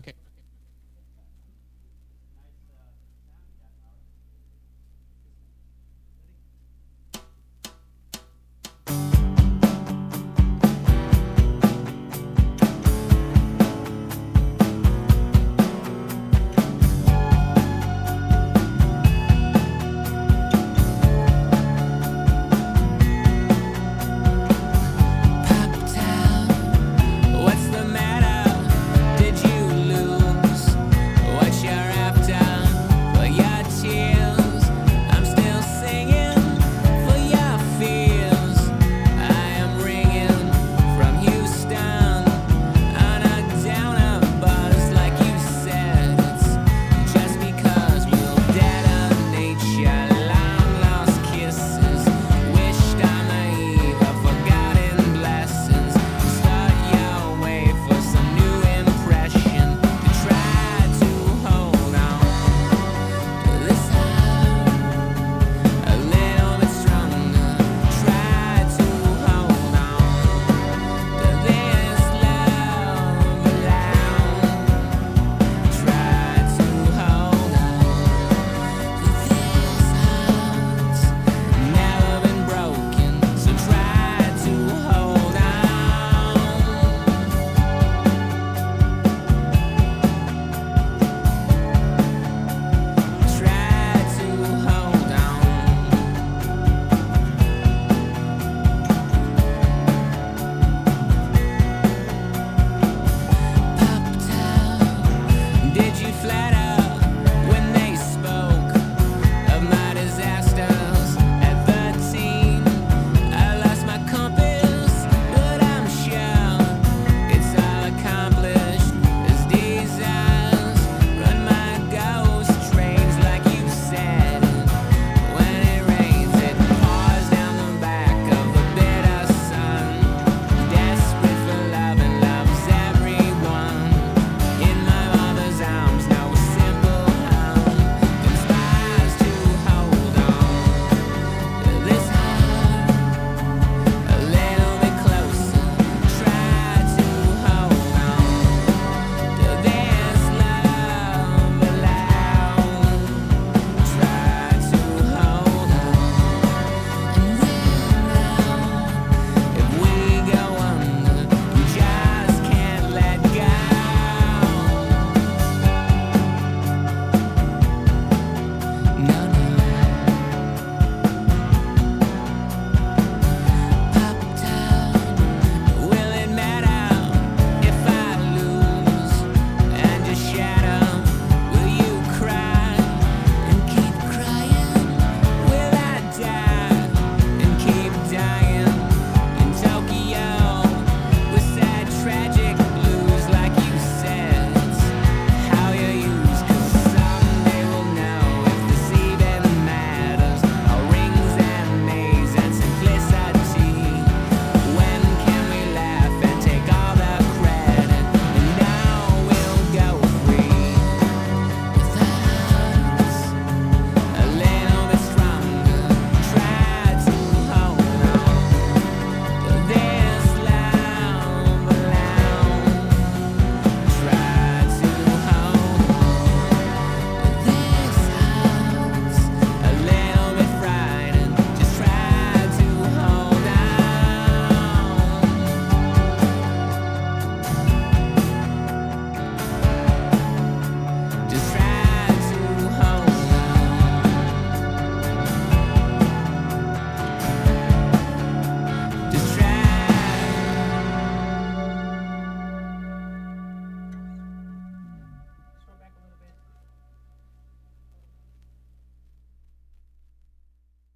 Okay.